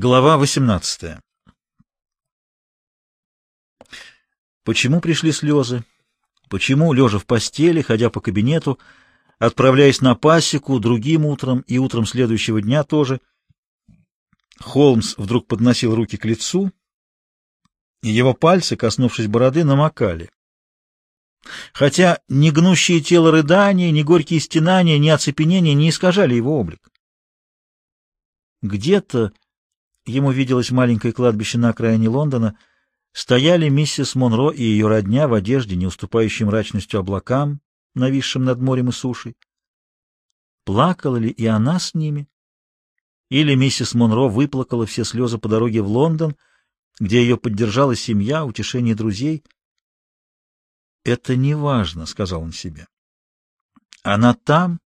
Глава 18 Почему пришли слезы? Почему, лежа в постели, ходя по кабинету, отправляясь на пасеку другим утром и утром следующего дня тоже, Холмс вдруг подносил руки к лицу, и его пальцы, коснувшись бороды, намокали. Хотя ни гнущие тело рыдания, ни горькие стенания, ни оцепенение не искажали его облик. Где-то ему виделось маленькое кладбище на окраине Лондона, стояли миссис Монро и ее родня в одежде, не уступающей мрачностью облакам, нависшим над морем и сушей. Плакала ли и она с ними? Или миссис Монро выплакала все слезы по дороге в Лондон, где ее поддержала семья, утешение друзей? «Это не важно», — сказал он себе. «Она там,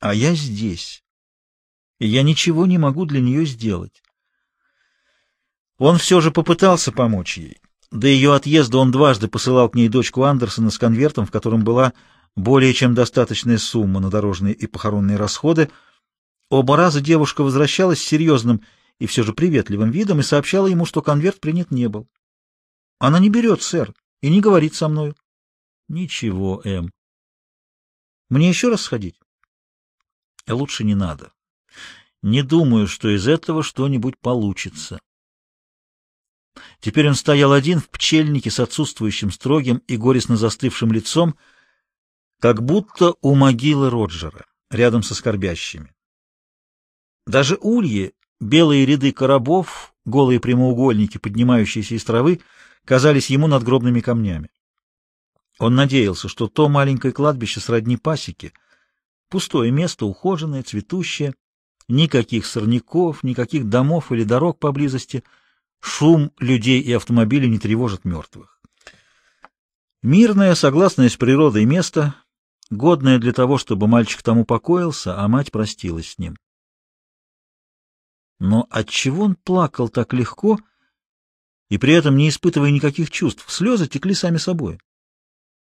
а я здесь, и я ничего не могу для нее сделать». Он все же попытался помочь ей. До ее отъезда он дважды посылал к ней дочку Андерсона с конвертом, в котором была более чем достаточная сумма на дорожные и похоронные расходы. Оба раза девушка возвращалась с серьезным и все же приветливым видом и сообщала ему, что конверт принят не был. — Она не берет, сэр, и не говорит со мной. — Ничего, Эм. — Мне еще раз сходить? — Лучше не надо. Не думаю, что из этого что-нибудь получится. Теперь он стоял один в пчельнике с отсутствующим строгим и горестно застывшим лицом, как будто у могилы Роджера, рядом со скорбящими. Даже ульи, белые ряды коробов, голые прямоугольники, поднимающиеся из травы, казались ему надгробными камнями. Он надеялся, что то маленькое кладбище сродни пасеке, пустое место, ухоженное, цветущее, никаких сорняков, никаких домов или дорог поблизости — Шум людей и автомобилей не тревожит мертвых. Мирное, согласное с природой место, годное для того, чтобы мальчик там упокоился, а мать простилась с ним. Но отчего он плакал так легко и при этом не испытывая никаких чувств? Слезы текли сами собой.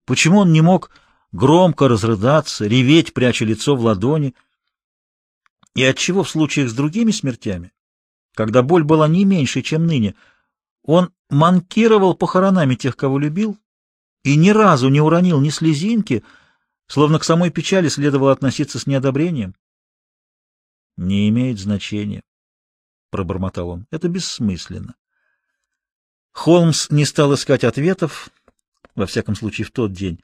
Почему он не мог громко разрыдаться, реветь, пряча лицо в ладони? И отчего в случаях с другими смертями когда боль была не меньше, чем ныне. Он манкировал похоронами тех, кого любил, и ни разу не уронил ни слезинки, словно к самой печали следовало относиться с неодобрением. «Не имеет значения», — пробормотал он, — «это бессмысленно». Холмс не стал искать ответов, во всяком случае в тот день.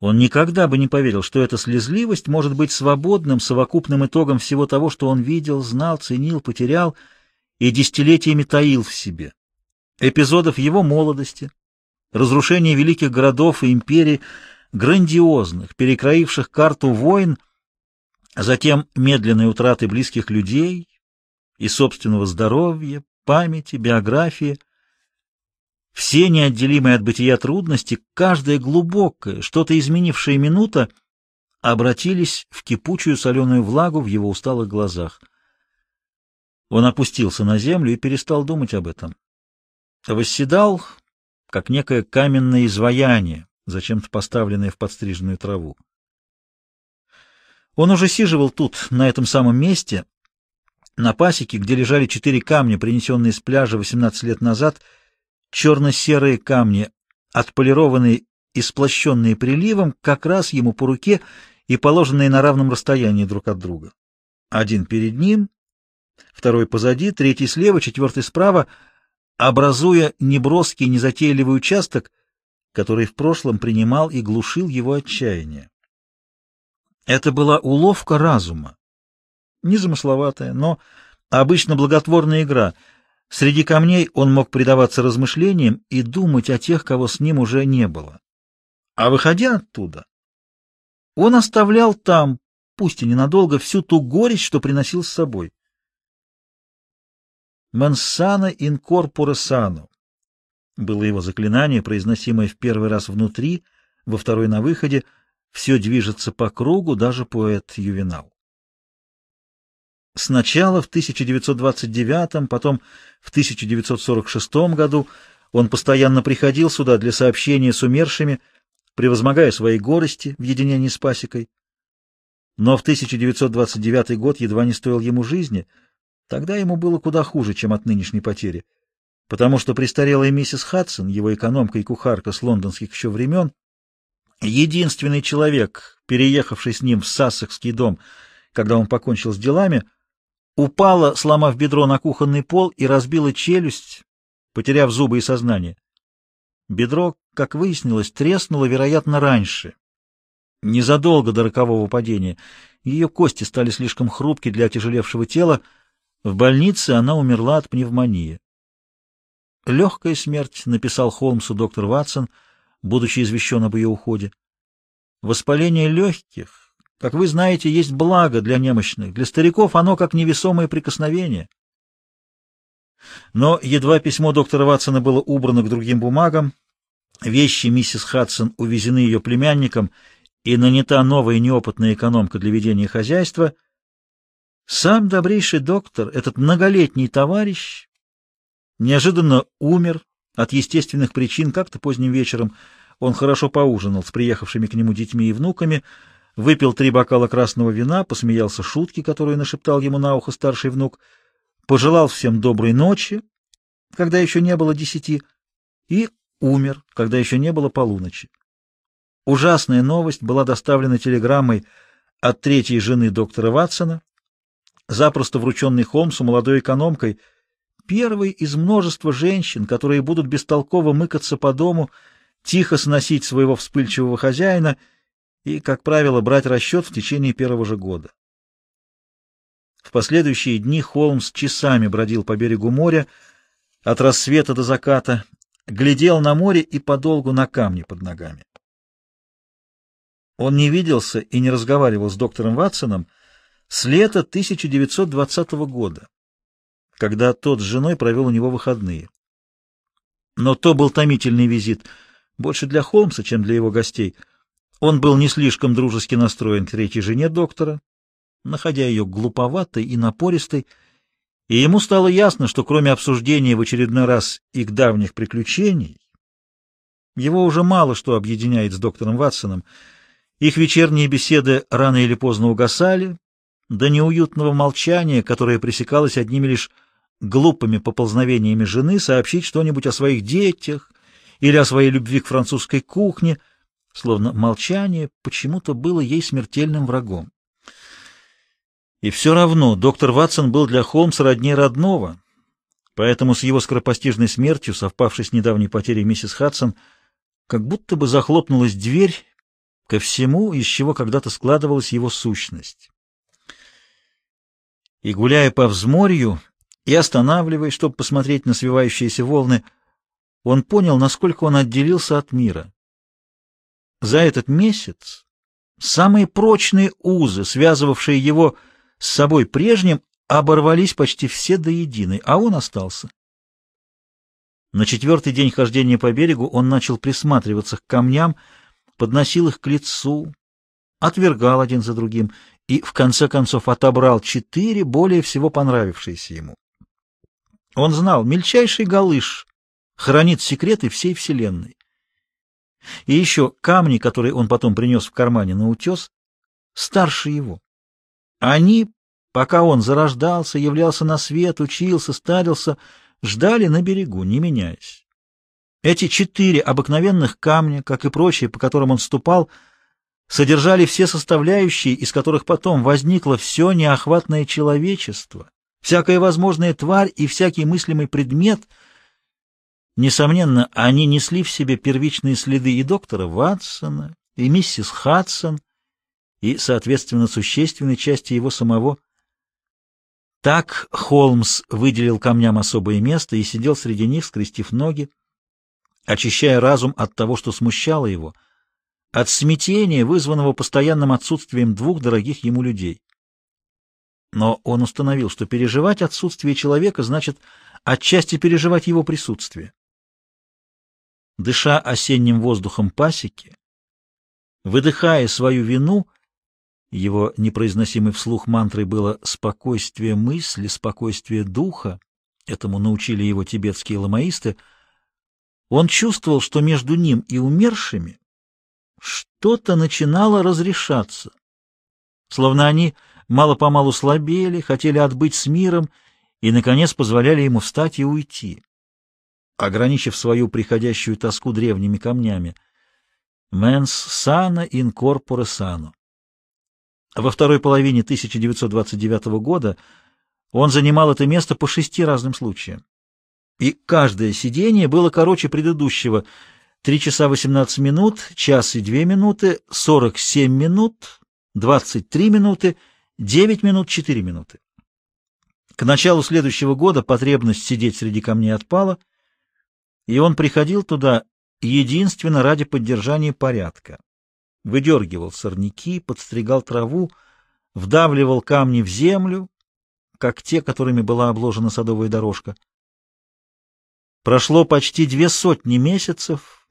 Он никогда бы не поверил, что эта слезливость может быть свободным, совокупным итогом всего того, что он видел, знал, ценил, потерял и десятилетиями таил в себе. Эпизодов его молодости, разрушения великих городов и империй, грандиозных, перекроивших карту войн, а затем медленной утраты близких людей и собственного здоровья, памяти, биографии — все неотделимые от бытия трудности, каждая глубокая, что-то изменившая минута, обратились в кипучую соленую влагу в его усталых глазах. Он опустился на землю и перестал думать об этом. Восседал, как некое каменное изваяние, зачем-то поставленное в подстриженную траву. Он уже сиживал тут, на этом самом месте, на пасеке, где лежали четыре камня, принесенные с пляжа 18 лет назад — черно-серые камни, отполированные и сплощенные приливом, как раз ему по руке и положенные на равном расстоянии друг от друга. Один перед ним, второй позади, третий слева, четвертый справа, образуя неброский, незатейливый участок, который в прошлом принимал и глушил его отчаяние. Это была уловка разума, незамысловатая, но обычно благотворная игра — Среди камней он мог предаваться размышлениям и думать о тех, кого с ним уже не было. А выходя оттуда, он оставлял там, пусть и ненадолго, всю ту горечь, что приносил с собой. «Мансана инкорпоре сано» было его заклинание, произносимое в первый раз внутри, во второй на выходе, все движется по кругу, даже поэт Ювенал. Сначала в 1929, потом в 1946 году он постоянно приходил сюда для сообщения с умершими, превозмогая свои горести в единении с пасекой. Но в 1929 год едва не стоил ему жизни. Тогда ему было куда хуже, чем от нынешней потери, потому что престарелая миссис Хадсон, его экономка и кухарка с лондонских еще времен, единственный человек, переехавший с ним в Сассекский дом, когда он покончил с делами, упала, сломав бедро на кухонный пол и разбила челюсть, потеряв зубы и сознание. Бедро, как выяснилось, треснуло, вероятно, раньше, незадолго до рокового падения. Ее кости стали слишком хрупки для отяжелевшего тела. В больнице она умерла от пневмонии. «Легкая смерть», — написал Холмсу доктор Ватсон, будучи извещен об ее уходе. «Воспаление легких, как вы знаете, есть благо для немощных. Для стариков оно как невесомое прикосновение». Но едва письмо доктора Ватсона было убрано к другим бумагам, вещи миссис Хадсон увезены ее племянником и нанята новая неопытная экономка для ведения хозяйства, сам добрейший доктор, этот многолетний товарищ, неожиданно умер от естественных причин как-то поздним вечером. Он хорошо поужинал с приехавшими к нему детьми и внуками, выпил три бокала красного вина, посмеялся шутки, которую нашептал ему на ухо старший внук, пожелал всем доброй ночи, когда еще не было десяти, и умер, когда еще не было полуночи. Ужасная новость была доставлена телеграммой от третьей жены доктора Ватсона, запросто врученной Холмсу молодой экономкой, первой из множества женщин, которые будут бестолково мыкаться по дому, тихо сносить своего вспыльчивого хозяина и, как правило, брать расчет в течение первого же года. В последующие дни Холмс часами бродил по берегу моря, от рассвета до заката, глядел на море и подолгу на камни под ногами. Он не виделся и не разговаривал с доктором Ватсоном с лета 1920 года, когда тот с женой провел у него выходные. Но то был томительный визит, больше для Холмса, чем для его гостей. Он был не слишком дружески настроен к третьей жене доктора, находя ее глуповатой и напористой, и ему стало ясно, что кроме обсуждения в очередной раз их давних приключений, его уже мало что объединяет с доктором Ватсоном — их вечерние беседы рано или поздно угасали, до неуютного молчания, которое пресекалось одними лишь глупыми поползновениями жены сообщить что-нибудь о своих детях или о своей любви к французской кухне, словно молчание почему-то было ей смертельным врагом. И все равно доктор Ватсон был для Холмса роднее родного, поэтому с его скоропостижной смертью, совпавшей с недавней потерей миссис Хадсон, как будто бы захлопнулась дверь, ко всему, из чего когда-то складывалась его сущность. И, гуляя по взморью и останавливаясь, чтобы посмотреть на свивающиеся волны, он понял, насколько он отделился от мира. За этот месяц самые прочные узы, связывавшие его с собой прежним, оборвались почти все до единой, а он остался. На четвертый день хождения по берегу он начал присматриваться к камням, подносил их к лицу, отвергал один за другим и, в конце концов, отобрал четыре, более всего понравившиеся ему. Он знал, мельчайший галыш хранит секреты всей Вселенной. И еще камни, которые он потом принес в кармане на утес, старше его. Они, пока он зарождался, являлся на свет, учился, старился, ждали на берегу, не меняясь. Эти четыре обыкновенных камня, как и прочие, по которым он ступал, содержали все составляющие, из которых потом возникло все неохватное человечество, всякая возможная тварь и всякий мыслимый предмет. Несомненно, они несли в себе первичные следы и доктора Ватсона, и миссис Хадсон, и, соответственно, существенной части его самого. Так Холмс выделил камням особое место и сидел среди них, скрестив ноги, очищая разум от того, что смущало его, от смятения, вызванного постоянным отсутствием двух дорогих ему людей. Но он установил, что переживать отсутствие человека значит отчасти переживать его присутствие. Дыша осенним воздухом пасеки, выдыхая свою вину, его непроизносимый вслух мантрой было «спокойствие мысли, спокойствие духа», этому научили его тибетские ламаисты — он чувствовал, что между ним и умершими что-то начинало разрешаться, словно они мало-помалу слабели, хотели отбыть с миром и, наконец, позволяли ему встать и уйти, ограничив свою приходящую тоску древними камнями. «Mens sana in corpore sano». Во второй половине 1929 года он занимал это место по шести разным случаям. И каждое сидение было короче предыдущего — 3 часа 18 минут, час и 2 минуты, 47 минут, 23 минуты, 9 минут 4 минуты. К началу следующего года потребность сидеть среди камней отпала, и он приходил туда единственно ради поддержания порядка. Выдергивал сорняки, подстригал траву, вдавливал камни в землю, как те, которыми была обложена садовая дорожка. Прошло почти две сотни месяцев,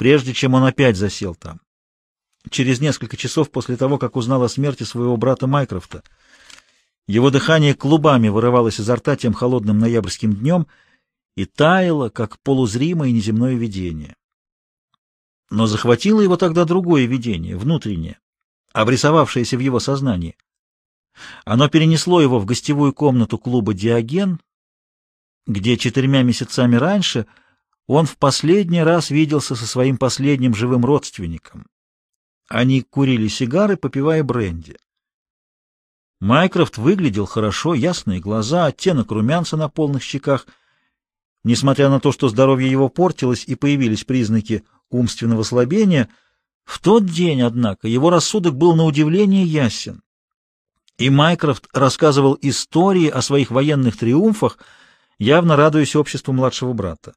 прежде чем он опять засел там. Через несколько часов после того, как узнал о смерти своего брата Майкрофта, его дыхание клубами вырывалось изо рта тем холодным ноябрьским днем и таяло, как полузримое неземное видение. Но захватило его тогда другое видение, внутреннее, обрисовавшееся в его сознании. Оно перенесло его в гостевую комнату клуба «Диоген», где четырьмя месяцами раньше — он в последний раз виделся со своим последним живым родственником. Они курили сигары, попивая бренди. Майкрофт выглядел хорошо, ясные глаза, оттенок румянца на полных щеках. Несмотря на то, что здоровье его портилось и появились признаки умственного слабения, в тот день, однако, его рассудок был на удивление ясен. И Майкрофт рассказывал истории о своих военных триумфах, явно радуясь обществу младшего брата.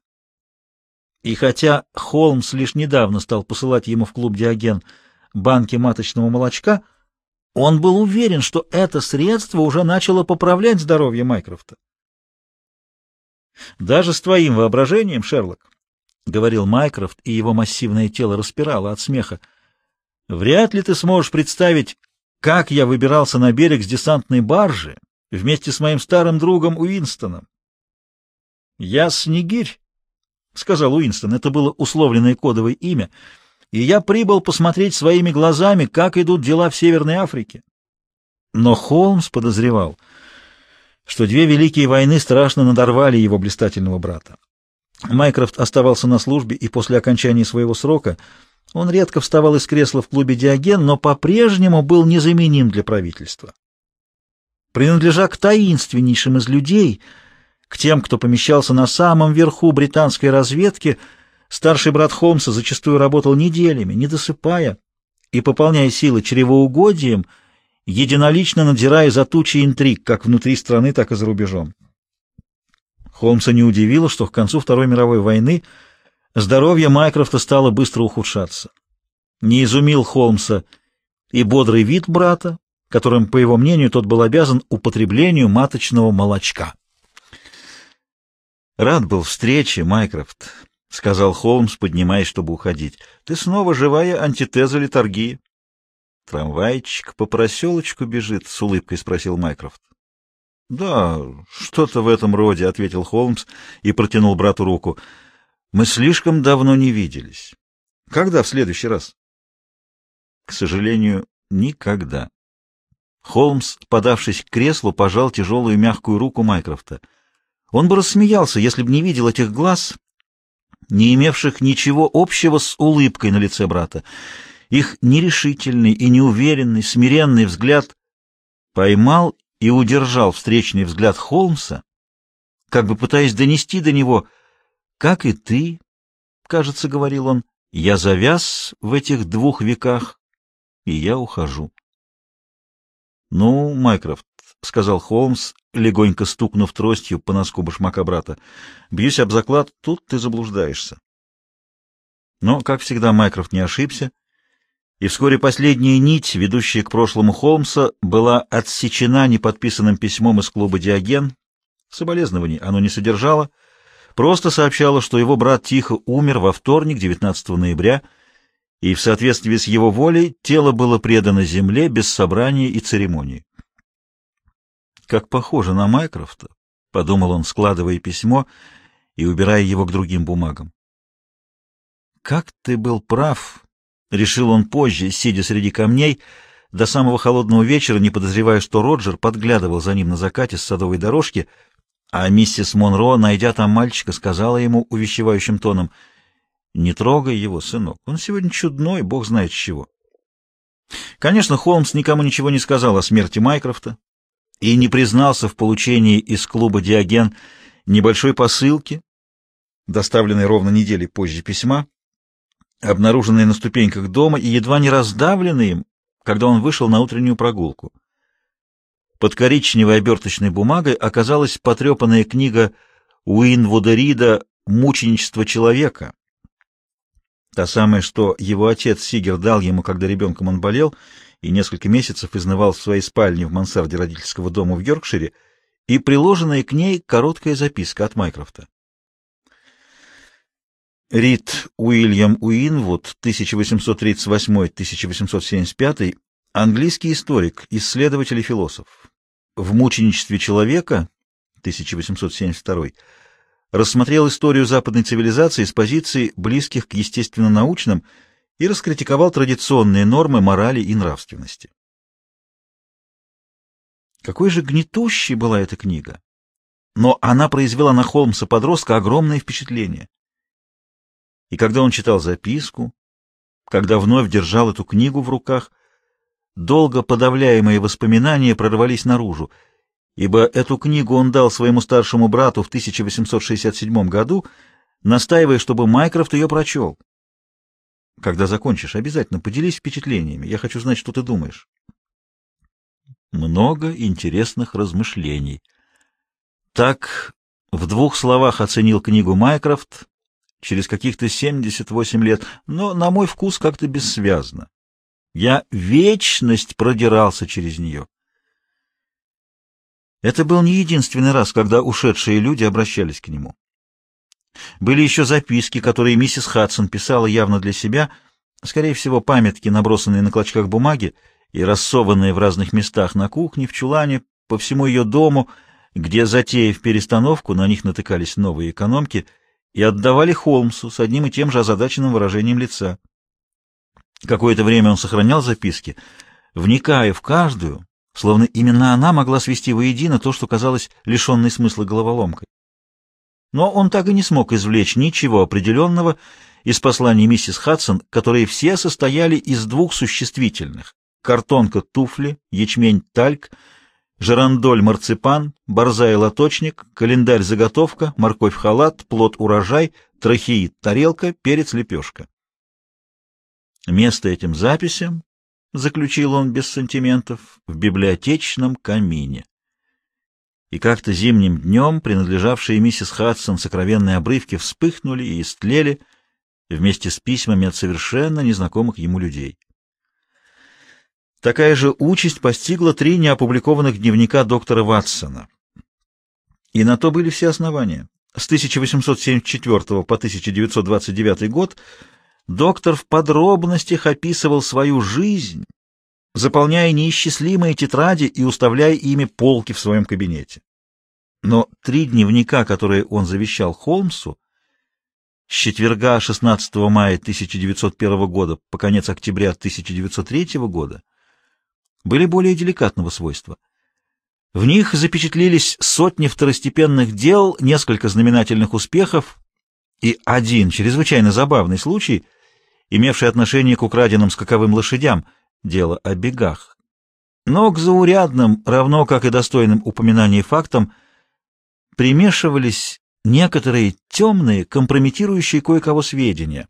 И хотя Холмс лишь недавно стал посылать ему в клуб «Диоген» банки маточного молочка, он был уверен, что это средство уже начало поправлять здоровье Майкрофта. «Даже с твоим воображением, Шерлок», — говорил Майкрофт, и его массивное тело распирало от смеха, — «вряд ли ты сможешь представить, как я выбирался на берег с десантной баржи вместе с моим старым другом Уинстоном. Я снегирь, — сказал Уинстон. Это было условленное кодовое имя. «И я прибыл посмотреть своими глазами, как идут дела в Северной Африке». Но Холмс подозревал, что две великие войны страшно надорвали его блистательного брата. Майкрофт оставался на службе, и после окончания своего срока он редко вставал из кресла в клубе «Диоген», но по-прежнему был незаменим для правительства. Принадлежа к таинственнейшим из людей — к тем, кто помещался на самом верху британской разведки, старший брат Холмса зачастую работал неделями, не досыпая, и, пополняя силы чревоугодием, единолично надзирая за тучей интриг как внутри страны, так и за рубежом. Холмса не удивило, что к концу Второй мировой войны здоровье Майкрофта стало быстро ухудшаться. Не изумил Холмса и бодрый вид брата, которым, по его мнению, тот был обязан употреблению маточного молочка. Рад был встрече, Майкрофт, — сказал Холмс, поднимаясь, чтобы уходить. — Ты снова живая антитеза литургии. — Трамвайчик по проселочку бежит, — с улыбкой спросил Майкрофт. — Да, что-то в этом роде, — ответил Холмс и протянул брату руку. — Мы слишком давно не виделись. Когда в следующий раз? — К сожалению, никогда. Холмс, подавшись к креслу, пожал тяжелую мягкую руку Майкрофта — он бы рассмеялся, если бы не видел этих глаз, не имевших ничего общего с улыбкой на лице брата. Их нерешительный и неуверенный, смиренный взгляд поймал и удержал встречный взгляд Холмса, как бы пытаясь донести до него, «Как и ты, — кажется, — говорил он, — я завяз в этих двух веках, и я ухожу». «Ну, Майкрофт, — сказал Холмс, легонько стукнув тростью по носку башмака брата. — Бьюсь об заклад, тут ты заблуждаешься. Но, как всегда, Майкрофт не ошибся, и вскоре последняя нить, ведущая к прошлому Холмса, была отсечена неподписанным письмом из клуба «Диоген». Соболезнований оно не содержало, просто сообщало, что его брат тихо умер во вторник, 19 ноября, и в соответствии с его волей тело было предано земле без собрания и церемонии. Как похоже на Майкрофта, — подумал он, складывая письмо и убирая его к другим бумагам. «Как ты был прав!» — решил он позже, сидя среди камней, до самого холодного вечера, не подозревая, что Роджер подглядывал за ним на закате с садовой дорожки, а миссис Монро, найдя там мальчика, сказала ему увещевающим тоном, «Не трогай его, сынок, он сегодня чудной, бог знает чего». Конечно, Холмс никому ничего не сказал о смерти Майкрофта и не признался в получении из клуба «Диоген» небольшой посылки, доставленной ровно недели позже письма, обнаруженной на ступеньках дома и едва не раздавленной им, когда он вышел на утреннюю прогулку. Под коричневой оберточной бумагой оказалась потрепанная книга Уинвуда Рида «Мученичество человека». Та самая, что его отец Сигер дал ему, когда ребенком он болел, и несколько месяцев изнывал в своей спальне в мансарде родительского дома в Йоркшире, и приложенная к ней короткая записка от Майкрофта. Рид Уильям Уинвуд, 1838-1875, английский историк, исследователь и философ. В «Мученичестве человека» 1872 рассмотрел историю западной цивилизации с позиций, близких к естественно-научным, и раскритиковал традиционные нормы морали и нравственности. Какой же гнетущей была эта книга! Но она произвела на Холмса-подростка огромное впечатление. И когда он читал записку, когда вновь держал эту книгу в руках, долго подавляемые воспоминания прорвались наружу, ибо эту книгу он дал своему старшему брату в 1867 году, настаивая, чтобы Майкрофт ее прочел. Когда закончишь, обязательно поделись впечатлениями. Я хочу знать, что ты думаешь. Много интересных размышлений. Так, в двух словах оценил книгу Майкрофт, через каких-то 78 лет, но на мой вкус как-то бессвязно. Я вечность продирался через нее. Это был не единственный раз, когда ушедшие люди обращались к нему. Были еще записки, которые миссис Хадсон писала явно для себя, скорее всего, памятки, набросанные на клочках бумаги и рассованные в разных местах на кухне, в чулане, по всему ее дому, где, затеяв перестановку, на них натыкались новые экономки — и отдавали Холмсу с одним и тем же озадаченным выражением лица. Какое-то время он сохранял записки, вникая в каждую, словно именно она могла свести воедино то, что казалось лишенной смысла головоломкой. Но он так и не смог извлечь ничего определенного из посланий миссис Хадсон, которые все состояли из двух существительных — картонка туфли, ячмень тальк — Жерандоль марципан, борзай лоточник, календарь заготовка, морковь халат, плод урожай, трахеид тарелка, перец лепешка. Место этим записям, заключил он без сантиментов, в библиотечном камине. И как-то зимним днем принадлежавшие миссис Хадсон сокровенные обрывки вспыхнули и истлели вместе с письмами от совершенно незнакомых ему людей. Такая же участь постигла три неопубликованных дневника доктора Ватсона. И на то были все основания. С 1874 по 1929 год доктор в подробностях описывал свою жизнь, заполняя неисчислимые тетради и уставляя ими полки в своем кабинете. Но три дневника, которые он завещал Холмсу, с четверга 16 мая 1901 года по конец октября 1903 года, были более деликатного свойства. В них запечатлелись сотни второстепенных дел, несколько знаменательных успехов и один чрезвычайно забавный случай, имевший отношение к украденным скаковым лошадям, дело о бегах. Но к заурядным, равно как и достойным упоминаний фактам, примешивались некоторые темные, компрометирующие кое-кого сведения,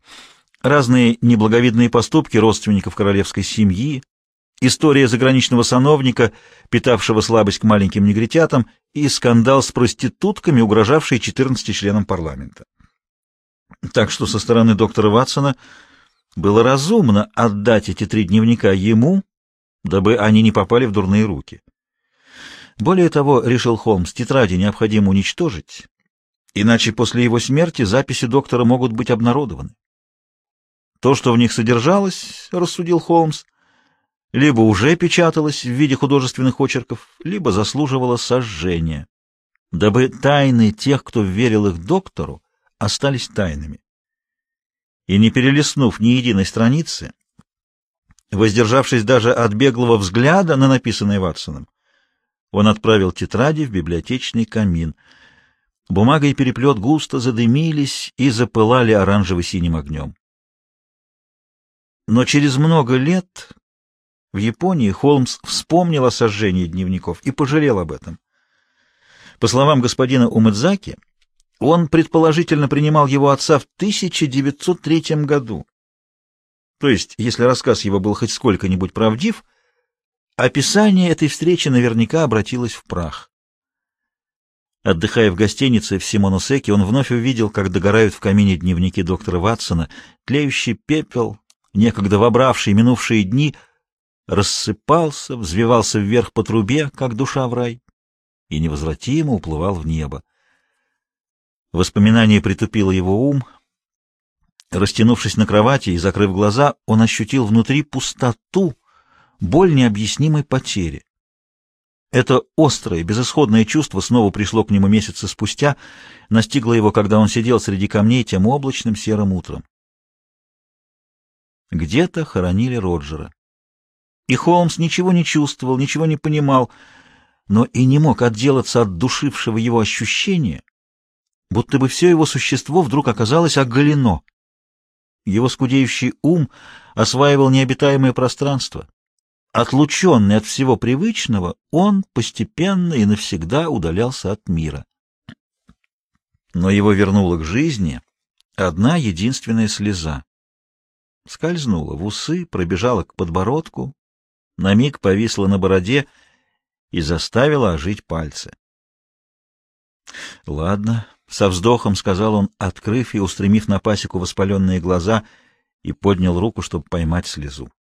разные неблаговидные поступки родственников королевской семьи, история заграничного сановника, питавшего слабость к маленьким негритятам, и скандал с проститутками, угрожавший 14 членам парламента. Так что со стороны доктора Ватсона было разумно отдать эти три дневника ему, дабы они не попали в дурные руки. Более того, решил Холмс, тетради необходимо уничтожить, иначе после его смерти записи доктора могут быть обнародованы. То, что в них содержалось, рассудил Холмс, либо уже печаталась в виде художественных очерков, либо заслуживала сожжения, дабы тайны тех, кто верил их доктору, остались тайнами. И не перелистнув ни единой страницы, Воздержавшись даже от беглого взгляда на написанное Ватсоном, он отправил тетради в библиотечный камин. Бумага и переплет густо задымились и запылали оранжево-синим огнем. Но через много лет в Японии Холмс вспомнил о сожжении дневников и пожалел об этом. По словам господина Умэдзаки, он предположительно принимал его отца в 1903 году. То есть, если рассказ его был хоть сколько-нибудь правдив, описание этой встречи наверняка обратилось в прах. Отдыхая в гостинице в Симоносеке, он вновь увидел, как догорают в камине дневники доктора Ватсона, тлеющий пепел, некогда вобравший минувшие дни, рассыпался, взвивался вверх по трубе, как душа в рай, и невозвратимо уплывал в небо. Воспоминание притупило его ум. Растянувшись на кровати и закрыв глаза, он ощутил внутри пустоту, боль необъяснимой потери. Это острое, безысходное чувство снова пришло к нему месяцы спустя, настигло его, когда он сидел среди камней тем облачным серым утром. Где-то хоронили Роджера. И Холмс ничего не чувствовал, ничего не понимал, но и не мог отделаться от душившего его ощущения, будто бы все его существо вдруг оказалось оголено. Его скудеющий ум осваивал необитаемое пространство. Отлученный от всего привычного, он постепенно и навсегда удалялся от мира. Но его вернула к жизни одна единственная слеза. Скользнула в усы, пробежала к подбородку, на миг повисла на бороде и заставила ожить пальцы. — Ладно, — со вздохом сказал он, открыв и устремив на пасеку воспаленные глаза, и поднял руку, чтобы поймать слезу.